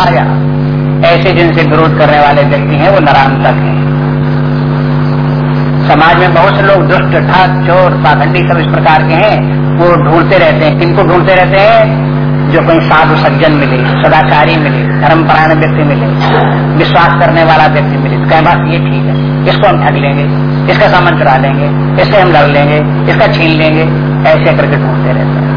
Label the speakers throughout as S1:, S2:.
S1: भाया ऐसे जिनसे विरोध करने वाले व्यक्ति हैं, वो नरांतक हैं। समाज में बहुत से लोग दुष्ट ठग चोर, पाखंडी सब इस प्रकार के हैं, वो ढूंढते रहते हैं। किनको ढूंढते रहते हैं? जो कोई साधु सज्जन मिले, सदाचारी मिले, धर्मपरायण व्यक्ति मिले, विश्वास करने वाला व्यक्ति मिले तो कहें बात ये ठीक है, इसको हम ठग लेंगे, इसका सामान चुरा लेंगे, इससे हम लड़ लेंगे, इसका छीन लेंगे। ऐसे करके ढूंढते रहते हैं।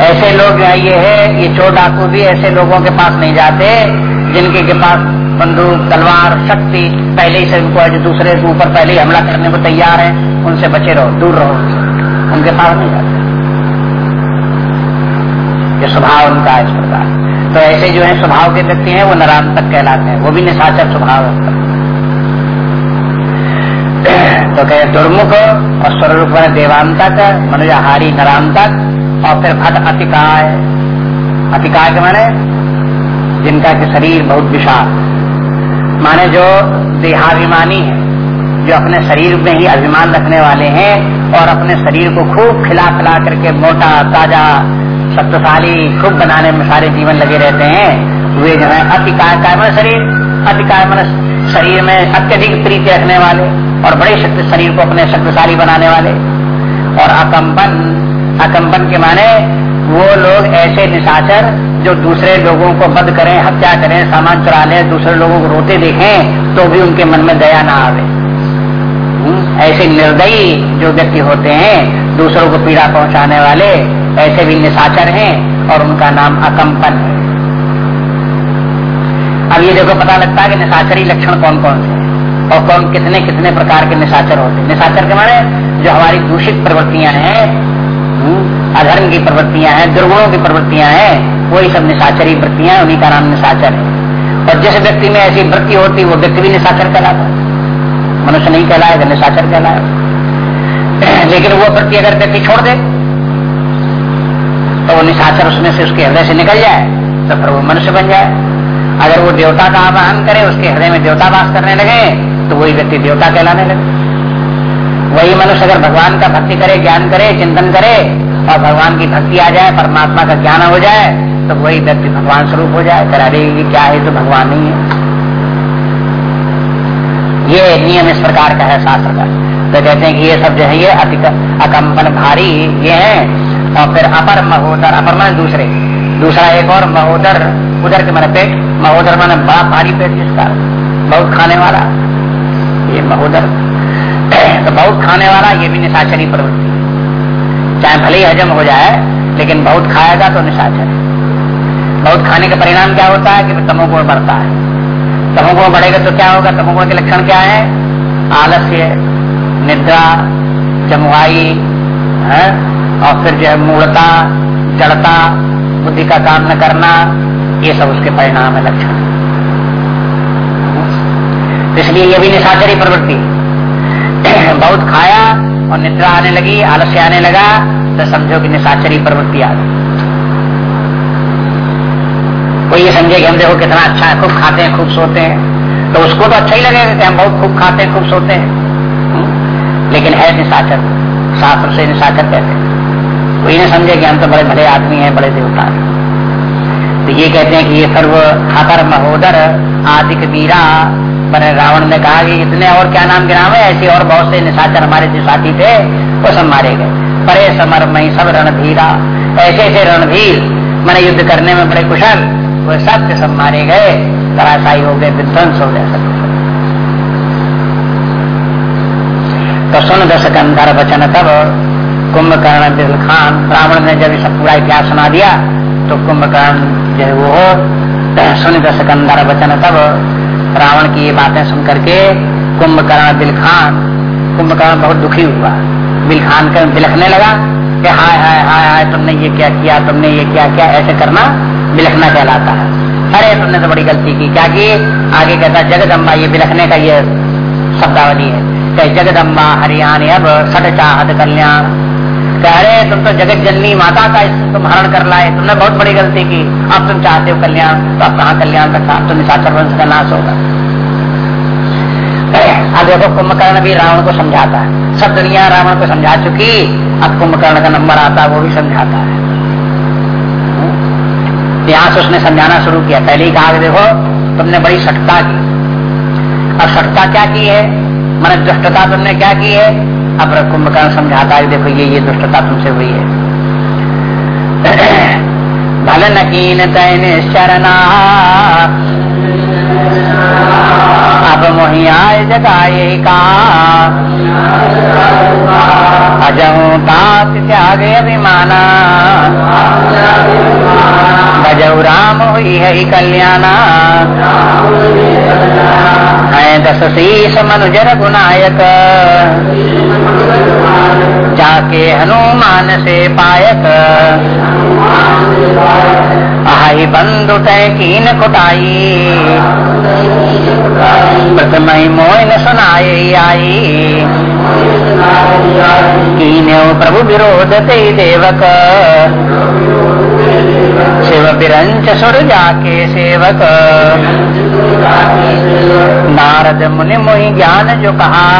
S1: ऐसे लोग ये है, ये चोर डाकू भी ऐसे लोगों के पास नहीं जाते, जिनके के पास बंदूक, तलवार, शक्ति, पहले ही से उनको दूसरे के ऊपर पहले ही हमला करने को तैयार है, उनसे बचे रहो, दूर रहो, उनके पास नहीं जाते। ये स्वभाव उनका इस प्रकार। तो ऐसे जो है, स्वभाव के व्यक्ति हैं, वो नराम तक कहलाते हैं, वो भी निशाचर स्वभाव है। तो कहे, दुर्मुख और स्वरूप देवांतक मनुजाहारी नरांतक और फिर भट अतिकाय। अतिकाय के माने जिनका कि शरीर बहुत विशाल। माने जो देहाभिमानी है, जो अपने शरीर में ही अभिमान रखने वाले हैं और अपने शरीर को खूब खिला खिला करके मोटा, ताज़ा, शक्तिशाली, खूब बनाने में सारे जीवन लगे रहते हैं, वे जो है अति काय मन शरीर। अतिकाय मन शरीर में अत्यधिक प्रीति रखने वाले और बड़े शक्ति शरीर को अपने शक्तिशाली बनाने वाले। और अकम्पन अकम्पन के माने वो लोग ऐसे निशाचर जो दूसरे लोगों को बद करें हत्या करें सामान चुरा लें दूसरे लोगों को रोते देखें तो भी उनके मन में दया ना आवे। हम्म, ऐसे निर्दयी जो व्यक्ति होते हैं दूसरों को पीड़ा पहुँचाने वाले ऐसे भी निशाचर हैं और उनका नाम अकम्पन है। अब ये देखो पता लगता है कि निशाचरी लक्षण कौन कौन से और कौन कितने कितने प्रकार के निशाचर होते हैं। निशाचर के माने जो हमारी दूषित प्रवृत्तियाँ हैं अधर्म की प्रवृत्तियाँ हैं, दुर्गुणों की प्रवृत्तियाँ हैं, वही सब निशाचरी वृत्तियाँ उन्हीं का नाम निशाचर है। और जिस व्यक्ति में ऐसी वृत्ति होती, वो व्यक्ति भी निशाचर कहलाता मनुष्य नहीं कहलाएगा निशाचर कहलाएगा लेकिन वो वृत्ति अगर व्यक्ति छोड़ दे तो वो निशाचर उसमें से उसके हृदय से निकल जाए तो फिर वो मनुष्य बन जाए। अगर वो देवता का आवाहन करे, उसके हृदय में देवता वास करने लगे तो वही व्यक्ति देवता कहलाने लगे। वही मनुष्य अगर भगवान का भक्ति करे, ज्ञान करे, चिंतन करे, और भगवान की भक्ति आ जाए, परमात्मा का ज्ञान हो जाए तो वही व्यक्ति भगवान स्वरूप हो जाए। करा अरे क्या है तो भगवान नहीं है। ये नियम इस प्रकार का है शास्त्र का। तो कहते हैं कि ये सब जो है, ये अकम्पन भारी ये है, और फिर अपर महोदर अपर मन दूसरे। दूसरा एक और महोदर, उधर के मन पेट। महोदर मन बड़ा भारी पेट जिसका, बहुत खाने वाला। ये महोदर तो बहुत खाने वाला ये भी निशाचरी प्रवृत्ति चाहे भले ही हजम हो जाए, लेकिन बहुत खाएगा तो निशाचर। बहुत खाने का परिणाम क्या होता है कि तमोगुण बढ़ता है। तमोगुण बढ़ेगा तो क्या होगा? तमोगुण के लक्षण क्या है? आलस्य, निद्रा, जमुआई, है? और फिर जो है मूर्ता जड़ता, बुद्धि का काम न करना, ये सब उसके परिणाम है, लक्षण। इसलिए ये भी निशाचरी प्रवृत्ति बहुत खाया और निद्रा आने लगी, आलस्य आने लगा तो समझो कि निशाचरी प्रवृत्ति आ गई। कोई ये समझे कि हम देखो कितना अच्छा है, खूब खाते हैं, खूब सोते हैं। तो उसको तो अच्छा ही लगेगा कि हम बहुत खूब खाते हैं, खूब सोते हैं। हम्म? लेकिन है निशाचर, शास्त्र से निशाचर कहते हैं। कोई नहीं समझे कि हम तो बड़े भले आदमी हैं, बड़े देवता हैं। तो ये कहते हैं कि ये सर्व खाकर महोदर आदि कबीरा मैंने रावण ने कहा कि इतने और क्या नाम नाम ऐसे और बहुत से निशाचर हमारे जो साथी थे, वो सब मारे गए। परे समर मई सब रणधीरा, ऐसे ऐसे रणधीर। मैंने युद्ध करने में बड़े कुशल, वो सब के सब मारे गए। तराशाई हो गए, विध्वंस हो गए। तो सुन दस गंधर वचन तब, कुंभकर्ण दिल खान। रावण ने जब सब पूरा इतिहास सुना दिया तो कुंभकर्ण जो वो सुन दस गंधर वचन तब रावण की ये बातें सुन करके कुंभकर्ण बिलखान, कुंभकर्ण बहुत दुखी हुआ। बिलखान कर बिलखने लगा कि हाय हाय हाय हाय, तुमने ये क्या किया, तुमने ये क्या किया, ऐसे करना बिलखना कहलाता है। अरे तुमने तो बड़ी गलती की, क्या की? आगे कहता, जगदम्बा, ये बिलखने का ये शब्दावली है। कह, जगदम्बा, हरियाण, अब सट चाहत कल्याण। अरे तुम तो जगत जननी माता का तुम हरण कर लाए, तुमने बहुत बड़ी गलती की। अब तुम चाहते हो कल्याण तो अब कहा कल्याण रखा तो निशाचर वंश का नाश होगा। अब देखो, कुंभकर्ण भी रावण को समझाता है। सब दुनिया रावण को समझा चुकी, अब कुंभकर्ण का नंबर आता, वो भी समझाता है। यहाँ से उसने समझाना शुरू किया। पहले ही कहा देखो, तुमने बड़ी सटता की। अब सटता क्या की है? मैंने दुष्टता तुमने क्या की है? अब कुंभकर्ण समझाता है, देखो ये ये दुष्टता तुमसे हुई है। भल नकीन तैन शरणा। अब मोहियाय जगाए का। अजहू तात त्याग अभिमाना। भजऊ राम हुई है कल्याणा। है दस शीस मनुजर गुनायक जाके हनुमान से पायक। आई बंधु तय कीन कुटाई प्रथम मोइन सुनाए आई। कीन्यो प्रभु विरोध ते देवक। शिव बिरंच सुर जाके सेवक। नारद मुनि मोहि ज्ञान जो कहा।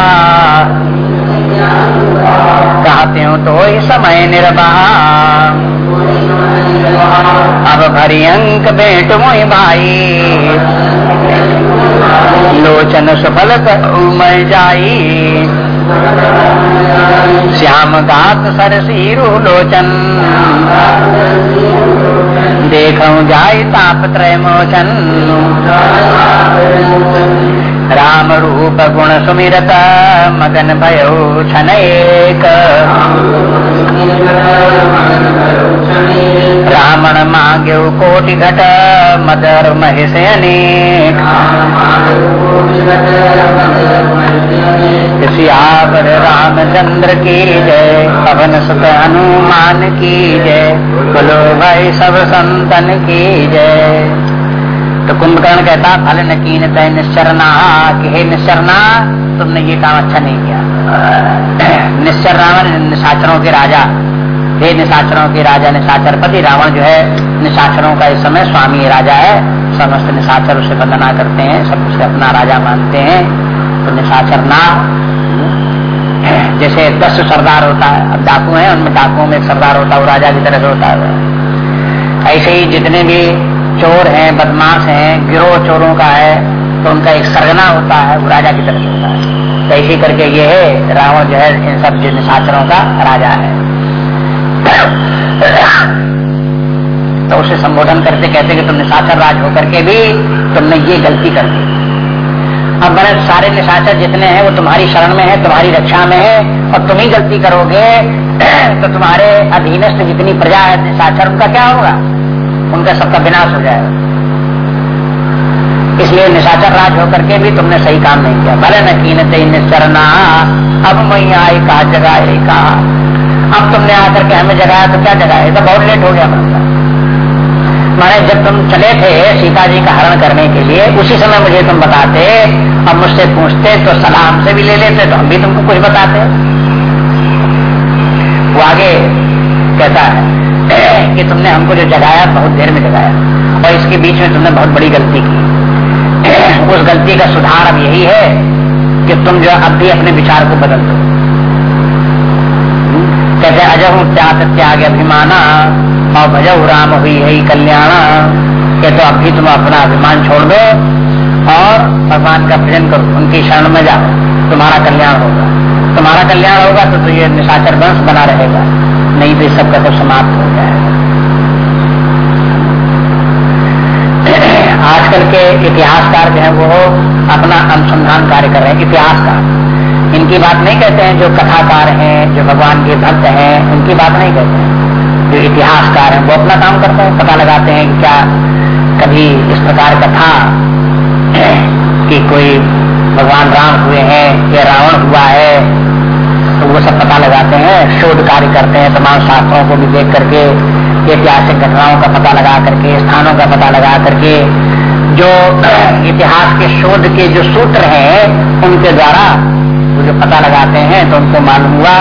S1: कहते हो तो समय निर्वाह। अब भरी अंक बेट मोहि भाई। लोचन सफल मैं जाई। श्याम गात सरसीरु लोचन। देखूँ जाय ताप त्रय मोचन राम रूप गुण सुमिरत मगन भयो छन एक रावण मांग्यो कोटि घट मदर महेश अनेक रामचंद्र की जय, पवन सुत हनुमान की जय, बोलो भाई सब संतन की जय। तो कुंभकर्ण कहता, फल नकीन तय निश्चरना कि हे निश्चरना तुमने ये काम अच्छा नहीं किया। निश्चर रावण निशाचरों के राजा। हे निशाचरों के राजा, निशाचरपति रावण जो है, निशाचरों का इस समय स्वामी राजा है। समस्त निशाचर उसे वंदना करते हैं, सब उसे अपना राजा मानते हैं। तो निशाचर ना जैसे दस सरदार होता है, अब डाकू है, उनमें डाकुओं में सरदार होता है राजा की तरह से होता है। ऐसे ही जितने भी चोर हैं, बदमाश हैं, गिरोह चोरों का है तो उनका एक सरगना होता है, वो राजा की तरफ़ होता है। तो इसी करके ये है, रावण जो है, इन सब निशाचरों का राजा है। तो उसे संबोधन करते कहते कि तुम निशाचर राज होकर के भी तुमने ये गलती कर दी। अब मैंने सारे निशाचर जितने हैं, वो तुम्हारी शरण में है, तुम्हारी रक्षा में है, और तुम ही गलती करोगे तो तुम्हारे अधीनस्थ जितनी प्रजा है निशाचर उनका क्या होगा? उनका सबका विनाश हो जाएगा। इसलिए निशाचर राज होकर के भी तुमने सही काम नहीं किया। भले नकीन कीन निश्चरना अब मैं आई कहा जगह कहा अब तुमने आकर के हमें जगाया तो क्या जगाया तो बहुत लेट हो गया मतलब माने जब तुम चले थे सीता जी का हरण करने के लिए, उसी समय मुझे तुम बताते, अब मुझसे पूछते तो सलाह हमसे भी ले लेते तो हम भी तुमको कुछ बताते। वो आगे कहता है कि तुमने हमको जो जगाया बहुत देर में जगाया। और इसके बीच में तुमने बहुत बड़ी गलती की। उस गलती का सुधार अब यही है कि तुम जो अब भी अपने विचार को बदल दो। कहते अजहू त्याग त्याग अभिमाना और भजऊ राम हुई है कल्याणा के तो अब भी तुम अपना अभिमान छोड़ दो और भगवान का भजन करो उनकी शरण में जाओ। तुम्हारा कल्याण होगा। तुम्हारा कल्याण होगा तो, तो ये निशाचर वंश बना रहेगा। नहीं तो सब सबका तो समाप्त हो आजकल के इतिहासकार जो है वो अपना अनुसंधान कार्य कर रहे हैं, इतिहासकार। इनकी बात नहीं कहते हैं जो कथाकार हैं, जो भगवान के भक्त हैं उनकी बात नहीं कहते हैं। जो इतिहासकार हैं, वो अपना काम करते हैं, पता लगाते हैं कि क्या कभी इस प्रकार का था कि कोई भगवान राम हुए हैं या रावण हुआ है तो वो सब पता लगाते हैं, शोध कार्य करते हैं, तमाम शास्त्रों को भी देख करके, ऐतिहासिक घटनाओं का पता लगा करके, स्थानों का पता लगा करके जो इतिहास के शोध के जो सूत्र हैं, उनके द्वारा वो जो पता लगाते हैं तो उनको मालूम हुआ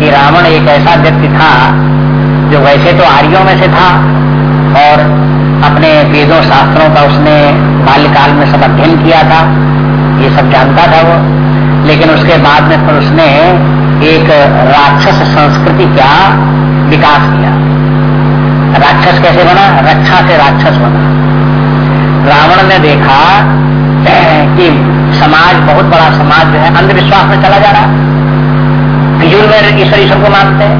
S1: कि रावण एक ऐसा व्यक्ति था, जो वैसे तो आर्यों में से था, और अपने वेदों शास्त्रों का उसने बाल्यकाल में सब अध्ययन किया था। ये सब जानता था वो। लेकिन उसके बाद में फिर उसने एक राक्षस संस्कृति का विकास किया। राक्षस कैसे बना? रक्षा से राक्षस बना। रावण ने देखा कि समाज, बहुत बड़ा समाज जो है, अंधविश्वास में चला जा रहा फिजूल में ईश्वर ईश्वर को मानते हैं।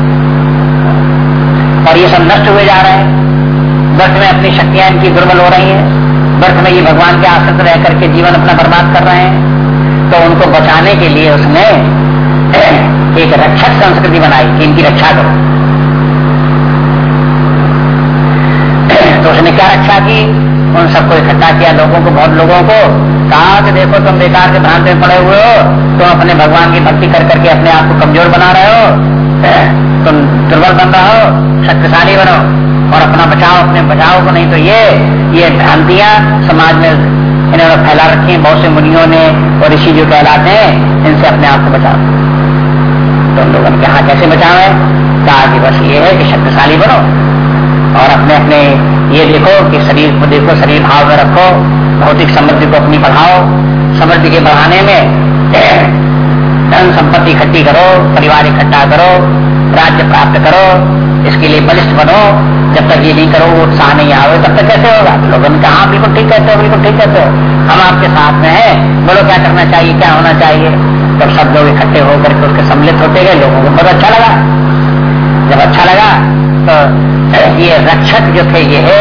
S1: और ये सब नष्ट हुए जा रहे हैं। वर्ष में अपनी शक्तियाँ इनकी दुर्बल हो रही हैं। वर्ष में ये भगवान के आश्रित रह करके जीवन अपना बर्बाद कर रहे हैं। तो उनको बचाने के लिए उसने एक रक्षक संस्कृति बनाई कि इनकी रक्षा करो। तो उसने क्या रक्षा की? उन सबको इकट्ठा किया लोगों को, बहुत लोगों को। कहा कि देखो तुम बेकार के भ्रांत में पड़े हुए हो। तुम अपने भगवान की भक्ति कर करके अपने आप को कमज़ोर बना रहे हो। तुम दुर्बल बन रहे हो। शक्तिशाली बनो। और अपना बचाओ, अपने बचाओ को नहीं तो ये ये भ्रांतियाँ समाज में इन्होंने फैला रखी हैं। बहुत से मुनियों ने और ऋषि जो कहलाते हैं, इनसे अपने आप को बचाओ। तुम लोगों ने कहा, कैसे बचावे? कहा कि बस ये है कि शक्तिशाली बनो। और अपने अपने ये देखो कि शरीर को देखो, शरीर भाव में रखो, भौतिक समृद्धि को अपनी बढ़ाओ। समृद्धि के बढ़ाने में धन संपत्ति इकट्ठी करो, परिवार इकट्ठा करो, राज्य प्राप्त करो, इसके लिए बलिष्ठ बनो। जब तक ये नहीं करो उत्साह नहीं आओ तब तक कैसे होगा? लोगों ने कहा बिल्कुल ठीक कहते हो, बिल्कुल ठीक कहते हो। हम आपके साथ में है। बोलो, क्या करना चाहिए, क्या होना चाहिए? जब सब लोग इकट्ठे होकर के उसके सम्मिलित होते गए। लोगों को बहुत अच्छा लगा। जब अच्छा लगा तो ये रक्षक जो थे ये है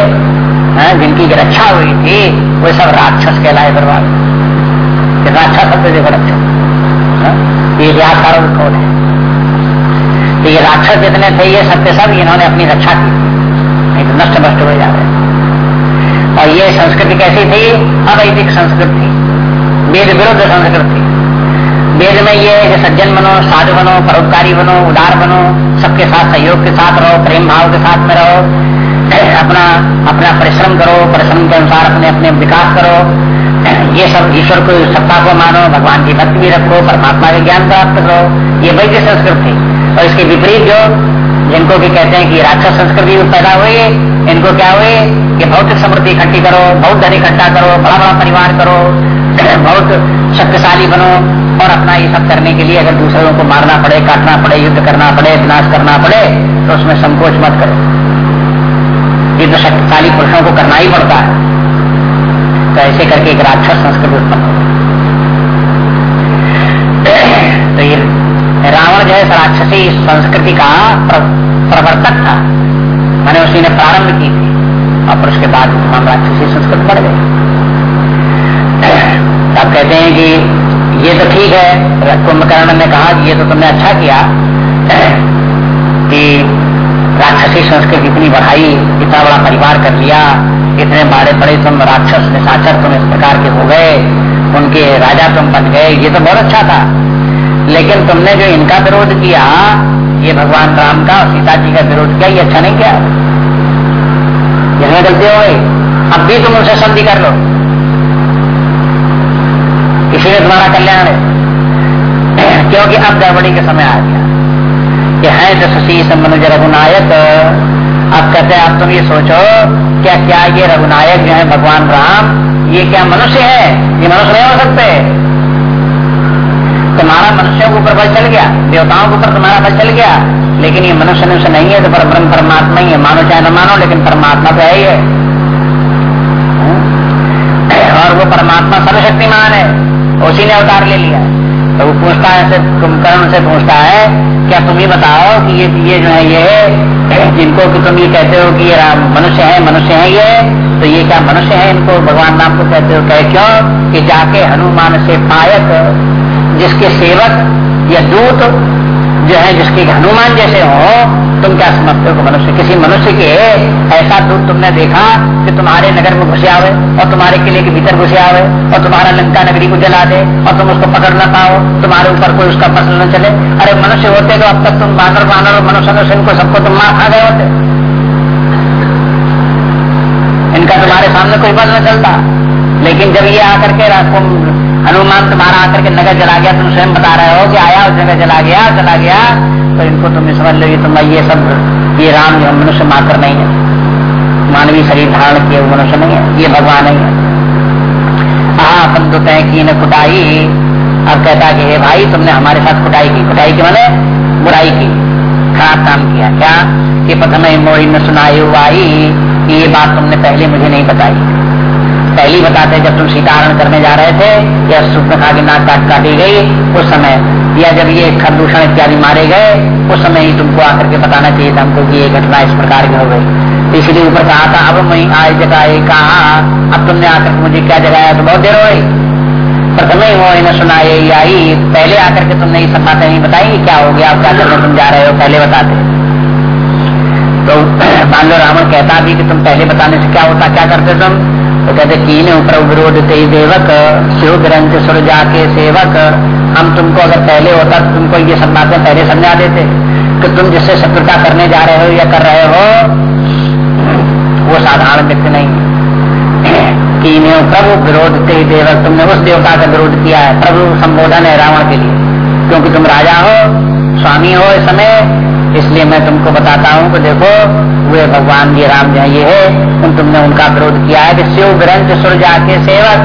S1: हाँ, जिनकी रक्षा हुई थी वो सब राक्षस कहलाए कितना अच्छा शब्द देखो रक्षक हाँ, ये व्यासारों कौन है? तो ये राक्षस जितने थे ये सत्य सब इन्होंने अपनी रक्षा की। नहीं तो नष्ट भ्रष्ट हो जा रहे और ये संस्कृति कैसी थी? अवैदिक संस्कृति वेद विरुद्ध संस्कृति। वेद में ये सज्जन बनो साधु बनो परोपकारी बनो उदार बनो सबके साथ, सहयोग के साथ रहो, प्रेम भाव के साथ में रहो। अपना अपना परिश्रम करो, परिश्रम के अनुसार अपने अपने विकास करो। ये सब ईश्वर को, सत्ता को मानो, भगवान की भक्ति भी रखो, परमात्मा के ज्ञान प्राप्त करो। ये वैद्य संस्कृति और इसके विपरीत जो, जिनको भी कहते हैं कि राक्षस संस्कृति पैदा हुई इनको क्या हुए? कि भौतिक समृद्धि इकट्ठी करो, बहुत धन इकट्ठा करो बड़ा बड़ा परिवार करो। बहुत शक्तिशाली बनो। और अपना ये सब करने के लिए अगर दूसरों को मारना पड़े, काटना पड़े, युद्ध करना पड़े, विनाश करना पड़े तो उसमें संकोच मत करो। ये तो शक्तिशाली पुरुषों को करना ही पड़ता है तो ऐसे करके एक राक्षस संस्कृति उत्पन्न हो। तो ये रावण जो है राक्षसी संस्कृति का प्रवर्तक था। मैंने उसी ने प्रारंभ की थी, और उसके बाद राक्षसी संस्कृति बढ़ गई। अब कहते हैं कि ये तो ठीक है। कुंभकर्ण ने कहा कि ये तो तुमने अच्छा किया, कि राक्षसी संस्कृति इतनी बढ़ाई, इतना बड़ा परिवार कर लिया, इतने बड़े बड़े तुम राक्षस निशाचर तुम इस प्रकार के हो गए, उनके राजा तुम बन गए, ये तो बहुत अच्छा था। लेकिन तुमने जो इनका विरोध किया, ये भगवान राम का और सीता जी का विरोध किया, ये अच्छा नहीं किया। इसमें गलती हो गई। अब भी तुम उनसे संधि कर लो। इसीलिए तुम्हारा कल्याण है। क्योंकि अब गड़बड़ी का समय आ गया। कि है तो शशि मनुज रघुनायक, अब कहते अब तुम ये सोचो, क्या क्या ये रघुनायक जो है, भगवान राम, ये क्या मनुष्य है? ये मनुष्य नहीं हो सकते। तुम्हारा मनुष्यों के ऊपर बल चल गया, देवताओं के ऊपर तुम्हारा बल चल गया, लेकिन ये मनुष्य मनुष्य नहीं है तो पर ब्रह्म परमात्मा ही है। मानो चाहे न मानो, लेकिन परमात्मा तो है ही है। और वो परमात्मा सर्वशक्तिमान है। उसी ने अवतार ले लिया। तो वो पूछता है कुंभकर्ण से पूछता है, क्या तुम ही बताओ कि ये ये जो है, ये जिनको कि तुम ये कहते हो कि ये मनुष्य है मनुष्य है ये तो ये क्या मनुष्य है इनको भगवान नाम को कहते हो? कहे, क्यों? कि जाके हनुमान से पायक, जिसके सेवक या दूत जो है, जिसके हनुमान जैसे हो तुम क्या समझते हो मनुष्य किसी मनुष्य के ऐसा दूध तुमने देखा कि तुम्हारे नगर में घुसे आवे, और तुम्हारे किले के भीतर घुसे आवे, और तुम्हारा लंका नगरी को जला दे, और तुम उसको पकड़ ना पाओ, तुम्हारे ऊपर कोई उसका फ़सल न चले। अरे मनुष्य होते तो अब तक तुम बानर बानर और मनुष्य मनुष्य इनको सबको तुम मार खा गए होते। इनका तुम्हारे सामने कोई बल न चलता। लेकिन जब ये आकर के हनुमान तुम्हारा आकर के नगर जला गया, तुम स्वयं बता रहे हो कि आया उस जगह जला गया चला गया। तो इनको तुम समझ लो तुम ये सब, ये राम जो मनुष्य मात्र नहीं है। मानवीय शरीर धारण किए मनुष्य नहीं है, ये भगवान नहीं है। हाँ अपन तो तय की न कुटाई। अब कहता कि, हे भाई, तुमने हमारे साथ कुटाई की। कुटाई की मैंने बुराई की। खराब काम किया। क्या? कि प्रथम मोही न सुनाई हुई ये बात तुमने पहले मुझे नहीं बताई। पहली बताते जब तुम सीतारण करने जा रहे थे, या खा की नाक काट काटी गई, उस समय या जब ये खरदूषण इत्यादि मारे गए, उस समय ही तुमको आकर के बताना चाहिए था हमको कि ये घटना इस प्रकार की हो गई। इसलिए ऊपर कहा था अब मैं आज जगह कहा? अब तुमने आकर मुझे क्या जगाया? तो बहुत देर हो गई। प्रथम ही वो इन्हें सुनाए आई पहले आकर के तुमने ये सब बातें नहीं बताई, क्या हो गया क्या करने तुम जा रहे हो? पहले बताते तो मान रावण कहता भी कि तुम पहले बताने से क्या होता, क्या करते तुम? तो कहते, कीन प्रभु विरोध ते देवक, शिव ग्रंथ सुर जाके सेवक। हम तुमको अगर पहले होता तो तुमको ये सब बातें पहले समझा देते। कि तुम जिससे शत्रुता करने जा रहे हो या कर रहे हो, वो साधारण व्यक्ति नहीं कीन प्रभु विरोध ते देवक। तुमने उस देवता का विरोध किया है, प्रभु संबोधन है रावण के लिए। क्योंकि तुम राजा हो, स्वामी हो इस समय इसलिए मैं तुमको बताता हूँ कि देखो, वे भगवान जी, राम जो ये है उन तुमने उनका विरोध किया है कि शिव ग्रंथ सुरजा के सेवक,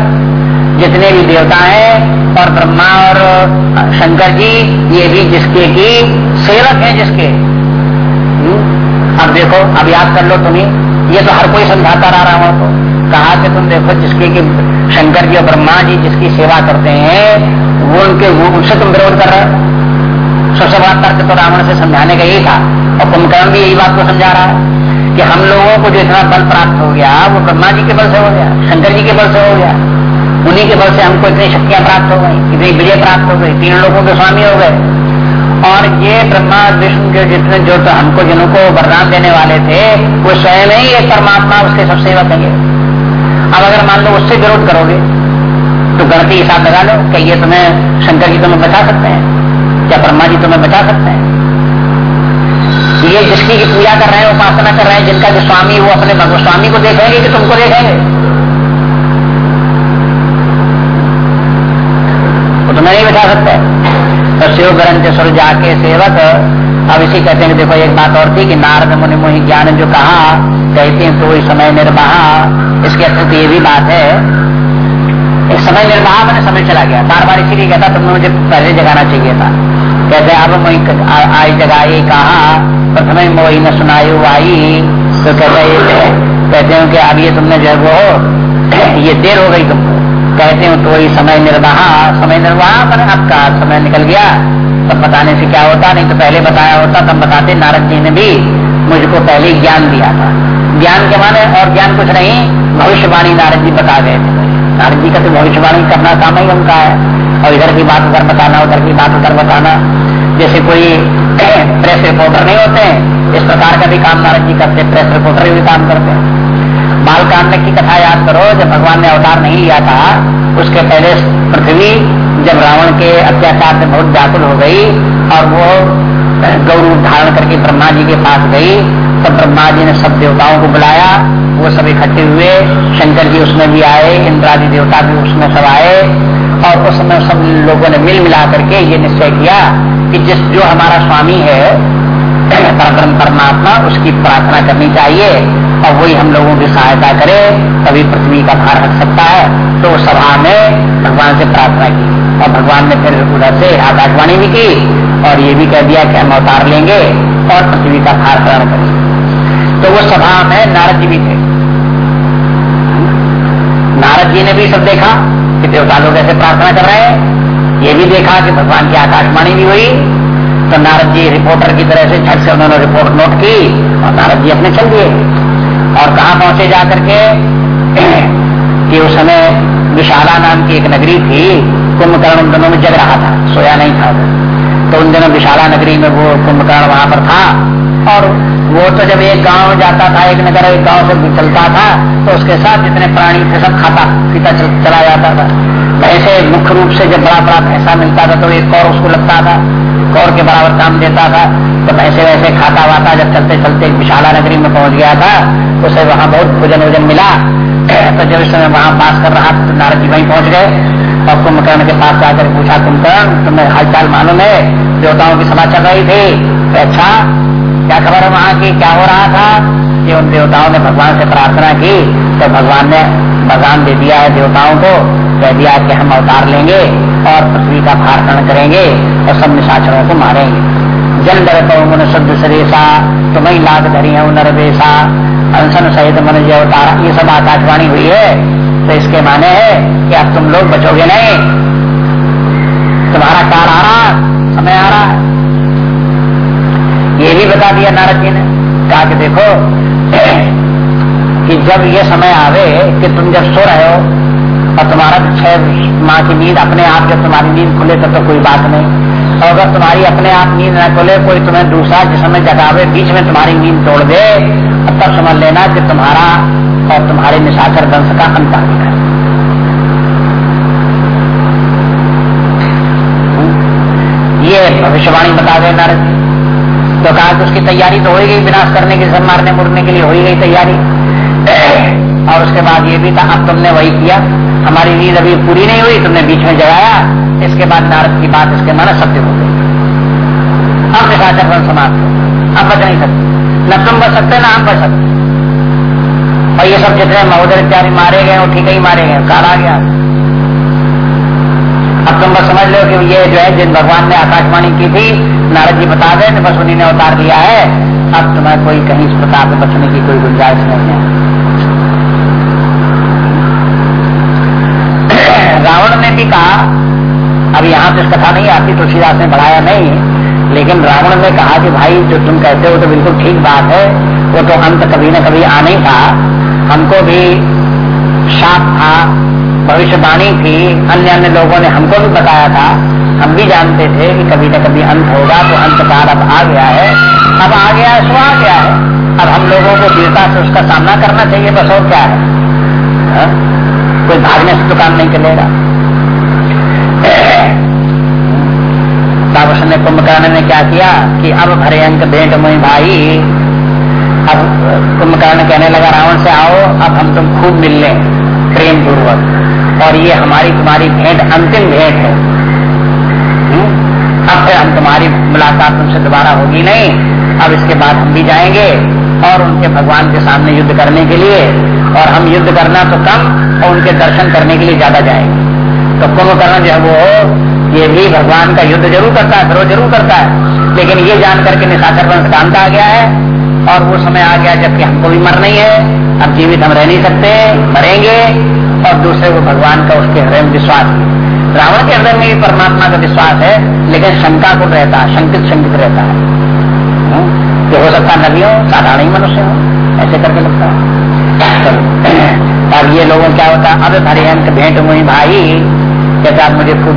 S1: जितने भी देवता हैं, और ब्रह्मा और शंकर जी, ये भी जिसके की सेवक हैं जिसके। हम्म? अब देखो, अब याद कर लो तुम्हें, ये तो हर कोई समझाता रहा रावण को कहा कि तुम देखो, जिसके की शंकर जी और ब्रह्मा जी जिसकी सेवा करते हैं, वो उनके उनसे तुम विरोध कर रहे हो। सबसे तर्क तो रावण से समझाने का यही था। और कुंभकर्ण भी यही बात को समझा रहा है कि हम लोगों को जो इतना बल प्राप्त हो गया, वो ब्रह्मा जी के बल से हो गया, शंकर जी के बल से हो गया। उन्हीं के बल से हमको इतनी शक्तियाँ प्राप्त हो गई, इतनी विजय प्राप्त हो गई, तीन लोगों के स्वामी हो गए। और ये ब्रह्मा, विष्णु के जितने जो तो हमको जिनको वरदान देने वाले थे, वो स्वयं ही एक परमात्मा उसके सब सेवक है। अब अगर मान लो उससे विरोध करोगे तो गणती हिसाब लगा लो कि ये तुम्हें शंकर जी तुम्हें बचा सकते हैं। क्या ब्रह्मा जी तुम्हें बचा सकते हैं? ये जिसकी की पूजा कर रहे हैं, उपासना कर रहे हैं, जिनका जो स्वामी वो अपने भगव स्वामी को देखेंगे कि तुमको देखेंगे? वो तुम्हें नहीं बचा सकते। तो शिव ग्रंथ सुर जाके सेवक, अब इसी कहते हैं देखो, एक बात और थी कि नारद मुनि मोहि ज्ञान जो कहा, कहते हैं तो समय निर्वाह इसके अर्थ ये भी बात है। एक समय निर्वाह मैंने समय चला गया। बार बार इसीलिए कहता, तुमने मुझे पहले जगाना चाहिए था। कहते अब मैं आई जगाई कहा? प्रथम मोही न सुनायु आई तो कहते कहते हैं कि अब ये तुमने जो वो, ये देर हो गई तुमको। कहते हो तो वही समय निर्वाह। समय निर्वाह मैंने अब का समय निकल गया। तब बताने से क्या होता? नहीं तो पहले बताया होता, तब बताते नारद जी ने भी मुझको पहले ज्ञान दिया था। ज्ञान के माने और ज्ञान कुछ नहीं, भविष्यवाणी नारद जी बता गए थे। नारद जी का तो भविष्यवाणी करना काम ही उनका है। और इधर की बात उधर बताना, उधर की बात उधर बताना। जैसे कोई प्रेस रिपोर्टर नहीं होते हैं, इस प्रकार का भी काम नारद जी करते प्रेस रिपोर्टर भी काम करते हैं। बाल कांड की कथा याद करो, जब भगवान ने अवतार नहीं लिया था, उसके पहले पृथ्वी, जब रावण के अत्याचार से बहुत व्याकुल हो गई, और वो गौरू धारण करके ब्रह्मा जी के पास गई, तब ब्रह्मा जी ने सब देवताओं को बुलाया, वो सब इकट्ठे हुए, शंकर जी उसमें भी आए, इंद्रादि देवता भी उसमें सब आए और उस समय सब लोगों ने मिल मिला करके ये निश्चय किया कि जिस जो हमारा स्वामी है परम परमात्मा, उसकी प्रार्थना करनी चाहिए और वही हम लोगों की सहायता करे, तभी पृथ्वी का भार हट सकता है। तो सभा में भगवान से प्रार्थना की और भगवान ने फिर उधर से आकाशवाणी भी की और ये भी कह दिया कि हम अवतार लेंगे और पृथ्वी का भार हरण करेंगे। तो वो सभा में नारद जी भी थे। नारद जी ने भी सब देखा? कि देवता लोग ऐसे प्रार्थना कर रहे हैं? ये भी देखा कि भगवान की आकाशवाणी भी हुई। तो नारद जी रिपोर्टर की तरह से झट से उन्होंने रिपोर्ट नोट की और नारद जी अपने चल दिए। और कहा पहुँचे जा करके कि उस समय विशाला नाम की एक नगरी थी, कुंभकर्ण उन दिनों में जग रहा था, सोया नहीं था तो उन दिनों विशाला नगरी में वो कुंभकर्ण वहाँ पर था। और वो तो जब एक गाँव जाता था एक नगर एक गाँव से चलता था तो उसके साथ जितने प्राणी थे सब खाता पीता चल, चला जाता था। वैसे मुख्य रूप से जब बड़ा बड़ा भैंसा मिलता था तो एक कौर उसको लगता था कौर के बराबर काम देता था। तो वैसे वैसे खाता वाता जब चलते चलते विशाला नगरी में पहुँच गया था तो उसे वहाँ बहुत भोजन वोजन मिला। तो जब इस समय वहाँ पास कर रहा तो नारद जी वहीं पहुँच गए। और कुंभकर्ण के पास जाकर पूछा कुंभकर्ण तुम्हें हालचाल मालूम है? देवताओं की सभा चल रही थी। अच्छा क्या खबर है वहाँ की? क्या हो रहा था? कि उन देवताओं ने भगवान से प्रार्थना की तो भगवान ने वरदान दे दिया है देवताओं को। कह दिया कि हम अवतार लेंगे और पृथ्वी का भार करेंगे और सब निशाचरों को मारेंगे। जन डर मन शुद्ध सरेसा तुम्हें लाग धरी है नर बेसा। अनशन सहित मन जो अवतार, ये सब आकाशवाणी हुई है। तो इसके माने है कि अब तुम लोग बचोगे नहीं। तुम्हारा काल आ रहा, समय आ रहा है बता दिया नारद जी ने। कहा कि देखो, कि जब ये समय आवे कि तुम जब सो रहे हो और तुम्हारा छह माह की नींद अपने आप जब तुम्हारी नींद खुले, तब तो कोई बात नहीं। और अगर तुम्हारी अपने आप नींद न खुले, कोई तुम्हें दूसरा जिस समय जगावे, बीच में तुम्हारी नींद तोड़ दे तब समझ लेना कि तुम्हारा और तुम्हारे निशाकर वंश का अंत आ गया। ये भविष्यवाणी बता दे नारद तो कहा कि उसकी तैयारी तो हो गई विनाश करने की सब मारने मुड़ने के लिए हो गई तैयारी। और उसके बाद ये भी था, अब तुमने वही किया। हमारी नींद अभी पूरी नहीं हुई, तुमने बीच में जगाया। इसके बाद नारद की बात उसके माना सत्य हो गई। अब निशाचर वन समाप्त अब बच नहीं सकते। न तुम बच सकते, ना हम बच सकते। और ये सब जितने महोदय इत्यादि मारे गए वो ठीक ही मारे गए काल आ गया। अब तुम बस समझ लो कि ये जो है, जिन भगवान ने आकाशवाणी की थी, नारद जी बता दें, बस उन्हीं ने उतार लिया है। अब तुम्हें कोई कहीं इस प्रकार से बचने की कोई गुंजाइश नहीं है। रावण ने भी कहा, अब यहाँ तो कथा नहीं आती, तुलसीदास ने बढ़ाया नहीं, लेकिन रावण ने कहा कि भाई, जो तुम कहते हो तो बिल्कुल ठीक बात है, वो तो अंत कभी न कभी आने था। हमको भी शाप था भविष्यवाणी थी, अन्य अन्य लोगों ने हमको भी बताया था। हम भी जानते थे कि कभी न कभी अंत होगा तो अंत काल अब आ गया है। अब आ गया है, सो आ गया है। अब हम लोगों को वीरता से उसका सामना करना चाहिए, बस और क्या है? हा? कोई भागने से तो काम नहीं चलेगा। तब उसने कुंभकर्ण ने क्या किया कि अब भरे अंक भेंट मुई भाई। अब कुंभकर्ण कहने लगा, रावण से आओ, अब हम तुम खूब मिल लें प्रेम पूर्वक। और ये हमारी तुम्हारी भेंट, अंतिम भेंट है। हुँ? अब फिर हम तुम्हारी मुलाकात तुमसे दोबारा होगी नहीं। अब इसके बाद हम भी जाएँगे और उनके भगवान के सामने युद्ध करने के लिए। और हम युद्ध करना तो कम और उनके दर्शन करने के लिए ज़्यादा जाएँगे। तो कुंभकर्ण जो है वो, ये भी भगवान का युद्ध ज़रूर करता है विरोध ज़रूर करता है। लेकिन ये जान करके निशाचर वंश का अंत आ गया है और वो समय आ गया जबकि हमको भी मरना ही है। अब जीवित हम रह नहीं सकते, मरेंगे। और दूसरे को भगवान का उसके हृदय में विश्वास रावण के हृदय में भी परमात्मा का विश्वास है, लेकिन शंका को रहता है शंकित शंकित रहता है। कि हो सकता नबी हो साधारण ही मनुष्य हो। ऐसे करके लगता है। अब ये लोगों क्या होता है? अब भरे अंक भेंट हुई, भाई। कहते आप मुझे खूब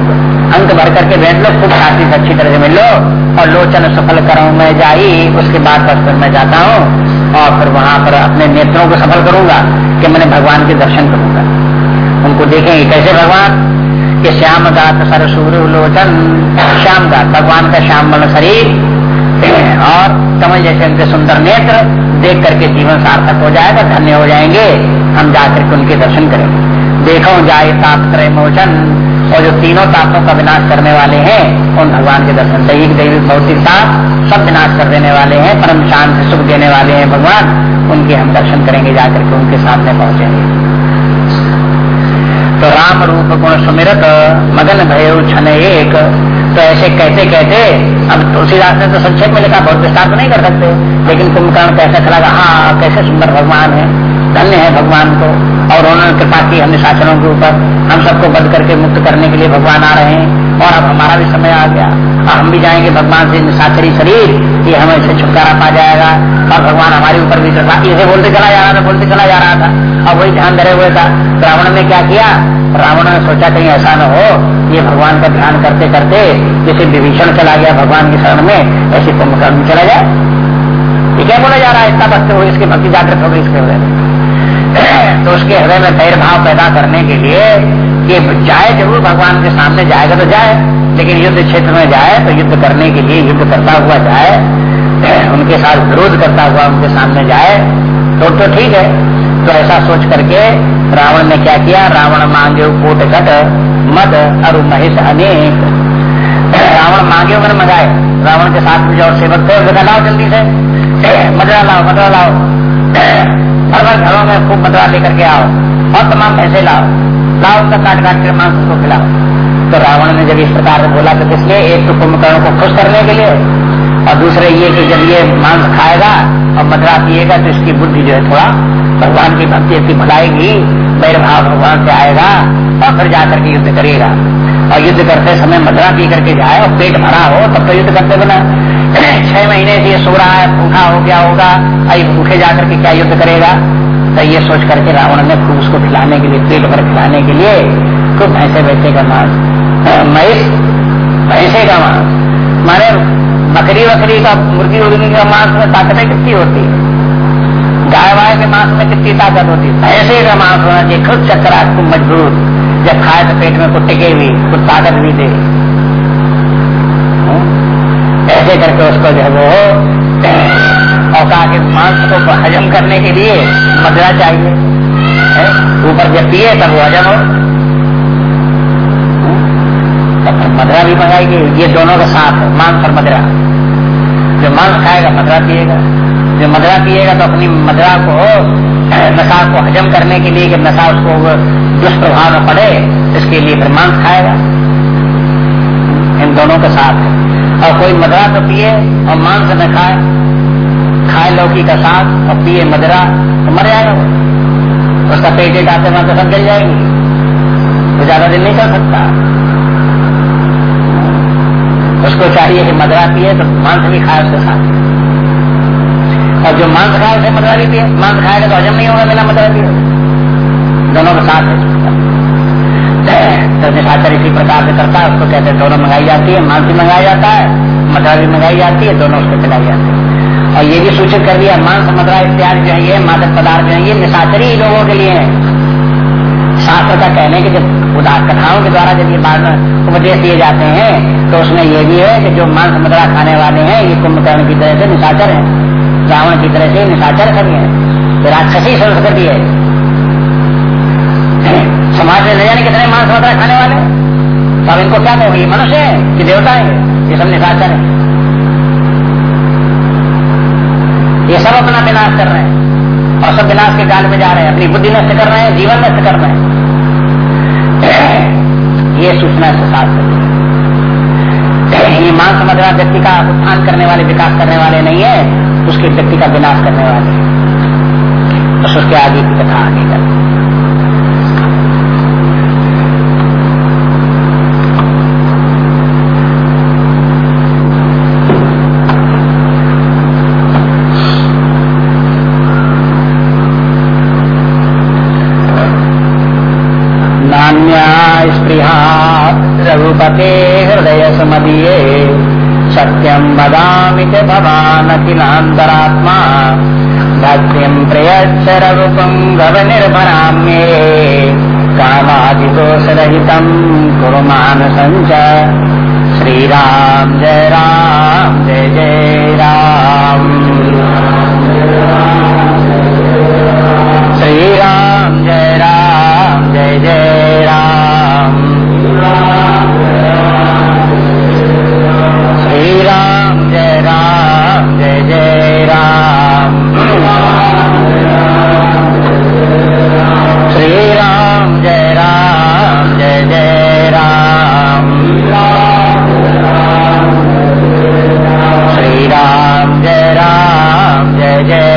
S1: अंक भर करके भेंट लो, खूब शांति से अच्छी तरह से मिल लो। और लोचन सफल करूँ मैं जाई, उसके बाद बस फिर मैं जाता हूँ। और फिर वहाँ पर अपने नेत्रों को सफल करूँगा कि मैंने भगवान के दर्शन करूँगा। उनको देखेंगे कैसे भगवान? कि श्याम गात सर सूर्य लोचन श्याम गात भगवान का श्याम मन शरीर, और कमल जैसे उनके सुंदर नेत्र, देख करके जीवन सार्थक हो जाएगा, धन्य हो जाएँगे। हम जाकर के उनके दर्शन करेंगे। देखो, जाए ताप त्रय मोचन और जो तीनों तापों का विनाश करने वाले हैं, उन भगवान के दर्शन दैविक दैविक भौतिक ताप सब विनाश कर देने वाले हैं, परम शांति सुख देने वाले हैं भगवान। उनके हम दर्शन करेंगे जाकर के उनके सामने पहुँचेंगे। राम रूप गुण सुमिरत मगन भयो छन एक तो ऐसे कहते कहते, अब तुलसीदास ने तो संक्षेप में लिखा, बहुत विस्तार तो नहीं कर सकते, लेकिन कुंभकर्ण कैसे खड़ा हाँ कैसे सुंदर भगवान है, धन्य है भगवान को, और उन्होंने कृपा की हमने शासनों के ऊपर। हम सबको बंद करके मुक्त करने के लिए भगवान आ रहे हैं। और अब हमारा भी समय आ गया। और हम भी जाएँगे भगवान से निशाचरी शरीर। ये हमें से छुटकारा पा जाएगा। और भगवान हमारे ऊपर भी चढ़ा इसे बोलते चला जा रहा था, बोलते चला जा रहा था। अब वही ध्यान धरे हुए था। रावण ने क्या किया? रावण ने सोचा कहीं ऐसा न हो। ये भगवान का ध्यान करते करते जैसे विभीषण चला गया भगवान के शरण में, ऐसे कुंभकर्ण चला जाए ये क्या बोला जा रहा है? इतना भक्त हो इसकी भक्ति जागृत हो गई इसके में। तो उसके हृदय में धैर्य भाव पैदा करने के लिए कि जाए ज़रूर भगवान के सामने जाएगा तो जाए, लेकिन युद्ध क्षेत्र में जाए तो युद्ध करने के लिए युद्ध करता हुआ जाए, उनके साथ विरोध करता हुआ उनके सामने जाए तो तो ठीक है। तो ऐसा सोच करके रावण ने क्या किया? रावण मांगे कोट घट, मद, अरु महेश अनेक। रावण मांगे मैंने मंगाए रावण के साथ में जो सेवक थे उन्होंने लाओ जल्दी से। मदरा लाओ मदरा लाओ। हर बार घरों में खूब मदरा लेकर के आओ, और तमाम पैसे लाओ लाओ उनका काट काट के मांस उसको खिलाओ। तो रावण ने जब इस प्रकार से बोला तो किसलिए एक तो कुंभकर्ण को खुश करने के लिए, और दूसरे ये कि जब ये मांस खाएगा और मदरा पिएगा तो इसकी बुद्धि जो है थोड़ा भगवान की भक्ति भुलाएगी बैर भाव भगवान से आएगा, और फिर जाकर के युद्ध करेगा। और युद्ध करते समय मदरा पी करके जाए और पेट भरा हो, तब तो युद्ध करते बना छह महीने से ये सो रहा है, भूखा हो गया होगा, आई भूखे जाकर के क्या युद्ध करेगा? तो ये सोच करके रावण ने खूब उसको खिलाने के लिए, पेट भर खिलाने के लिए खूब भैंसे भैंसे का मांस महिष भैंसे का मांस। मारे बकरी वकरी का, मुर्गी उर्गी का मांस में ताकतें कितनी होती है? गाय वाय के मांस में कितनी ताकत होती है? भैंसे का मांस होना चाहिए, खुद चक्कर खूब मज़बूत। जब खाए तो पेट में कुछ टिके भी, कुछ ताकत भी दे। ऐसे करके उसको जो है वो और कहा कि मांस को हजम करने के लिए मदरा चाहिए। ऊपर जब पिए तब वो हजम हो। मदरा भी मंगाएगी। ये दोनों का साथ है, मांस और मदरा जो मांस खाएगा मदरा पिएगा। जो मदरा पिएगा तो अपनी मदरा को, नशा को हजम करने के लिए कि नशा उसको दुष्प्रभाव में पड़े, इसके लिए फिर मांस खाएगा। इन दोनों के साथ और कोई मदरा तो पिए और मांस न खाए खाए लौकी का साग और पिए मदरा तो मर जाएगा उसका पेट एक आते वहाँ तो सब जल जाएगी। वो ज़्यादा दिन नहीं कर सकता। उसको चाहिए कि मदरा पिए तो मांस भी खाए उसके साथ। और जो मांस खाए, उसे मदरा भी पिए। मांस खाएगा तो हजम नहीं होगा बिना मदरा पिए। दोनों का साथ तो निशाचर इसी प्रकार से करता है, उसको कहते हैं, दोनों मंगाई जाती है मांस भी मंगाया जाता है मदरा भी मंगाई जाती है, दोनों उसको खिलाई जाती है। और ये भी सूचित कर दिया, मांस मदरा इत्यादि जो है, ये मादक पदार्थ जो है, ये निशाचरी लोगों के लिए है। शास्त्र का कहने के जब उदार कथाओं के द्वारा जब ये उपदेश दिए जाते हैं तो उसमें ये भी है कि जो मांस मदरा खाने वाले हैं, ये कुंभकर्ण की तरह से निशाचर है, रावण की तरह से निशाचर सभी है। राक्षसी संस्कृति है। समाज में जाने कितने मांस मदरा खाने वाले? तो अब इनको क्या कहोगे? मनुष्य है कि देवता है? ये सब निशाचर है। ये सब अपना विनाश कर रहे हैं। और सब विनाश के काल में जा रहे हैं। अपनी बुद्धि नष्ट कर रहे हैं, जीवन नष्ट कर रहे हैं। ये सूचना से साथ ये मान रहा व्यक्ति का उत्थान करने वाले, विकास करने वाले नहीं है। उसके व्यक्ति का विनाश करने वाले बस उसके आगे की कथा आगे कर हृदय समदीये सत्यम वदामि च भवानखिलान्तरात्मा भक्तिं प्रयच्छ रघुपुङ्गवनिर्भराम्ये कामादिदोषरहितं कुरु मानसञ्च। श्रीराम जय राम, जय जय राम। जय